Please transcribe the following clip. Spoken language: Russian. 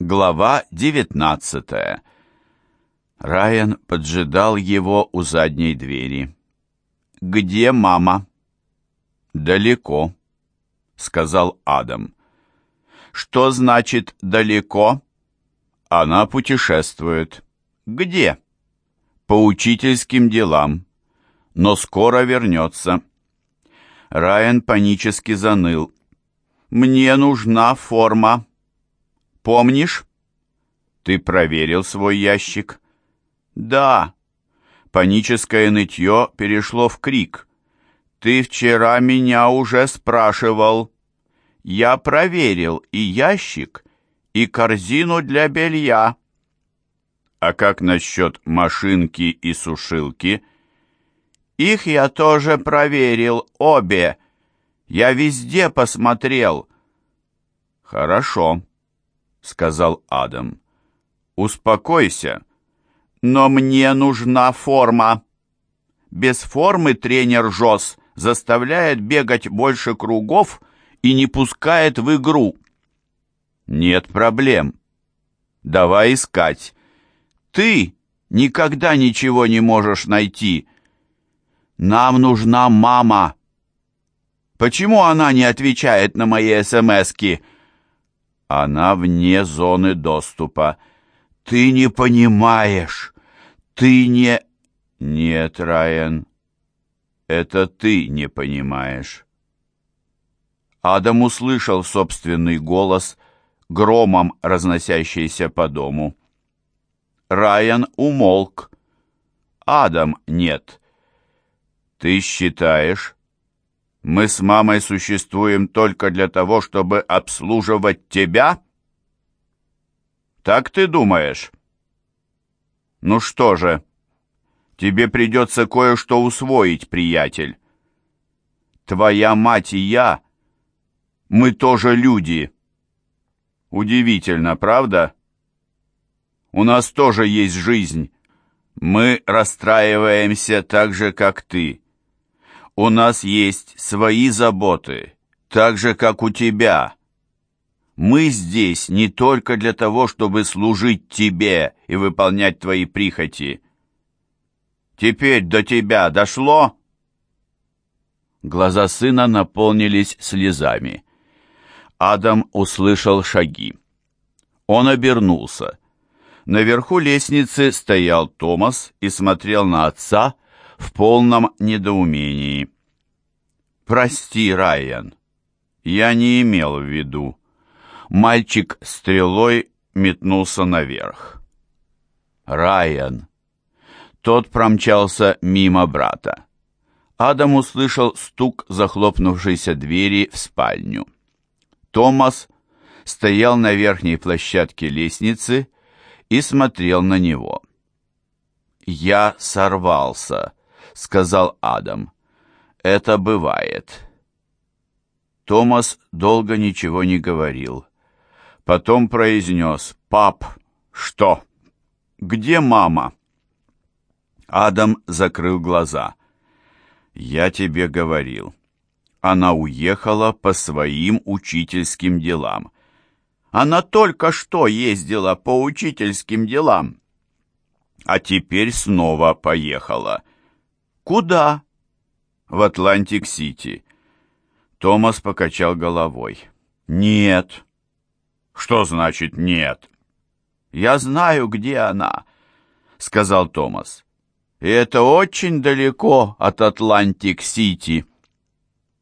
Глава 19 Райан поджидал его у задней двери. «Где мама?» «Далеко», — сказал Адам. «Что значит «далеко»?» «Она путешествует». «Где?» «По учительским делам. Но скоро вернется». Райан панически заныл. «Мне нужна форма». «Помнишь?» «Ты проверил свой ящик?» «Да». Паническое нытье перешло в крик. «Ты вчера меня уже спрашивал». «Я проверил и ящик, и корзину для белья». «А как насчет машинки и сушилки?» «Их я тоже проверил, обе. Я везде посмотрел». «Хорошо», — сказал Адам. «Успокойся. Но мне нужна форма. Без формы тренер Жос заставляет бегать больше кругов и не пускает в игру». «Нет проблем. Давай искать. Ты никогда ничего не можешь найти». Нам нужна мама. Почему она не отвечает на мои смски? Она вне зоны доступа. Ты не понимаешь. Ты не... Нет, Райан, это ты не понимаешь. Адам услышал собственный голос, громом разносящийся по дому. Райан умолк. Адам нет. «Ты считаешь, мы с мамой существуем только для того, чтобы обслуживать тебя?» «Так ты думаешь?» «Ну что же, тебе придется кое-что усвоить, приятель. Твоя мать и я, мы тоже люди. Удивительно, правда? У нас тоже есть жизнь. Мы расстраиваемся так же, как ты». У нас есть свои заботы, так же, как у тебя. Мы здесь не только для того, чтобы служить тебе и выполнять твои прихоти. Теперь до тебя дошло?» Глаза сына наполнились слезами. Адам услышал шаги. Он обернулся. Наверху лестницы стоял Томас и смотрел на отца, в полном недоумении. «Прости, Райан, я не имел в виду». Мальчик стрелой метнулся наверх. «Райан!» Тот промчался мимо брата. Адам услышал стук захлопнувшейся двери в спальню. Томас стоял на верхней площадке лестницы и смотрел на него. «Я сорвался», сказал Адам. «Это бывает». Томас долго ничего не говорил. Потом произнес «Пап, что? Где мама?» Адам закрыл глаза. «Я тебе говорил. Она уехала по своим учительским делам. Она только что ездила по учительским делам, а теперь снова поехала. «Куда?» «В Атлантик-Сити». Томас покачал головой. «Нет». «Что значит «нет»?» «Я знаю, где она», — сказал Томас. «И это очень далеко от Атлантик-Сити».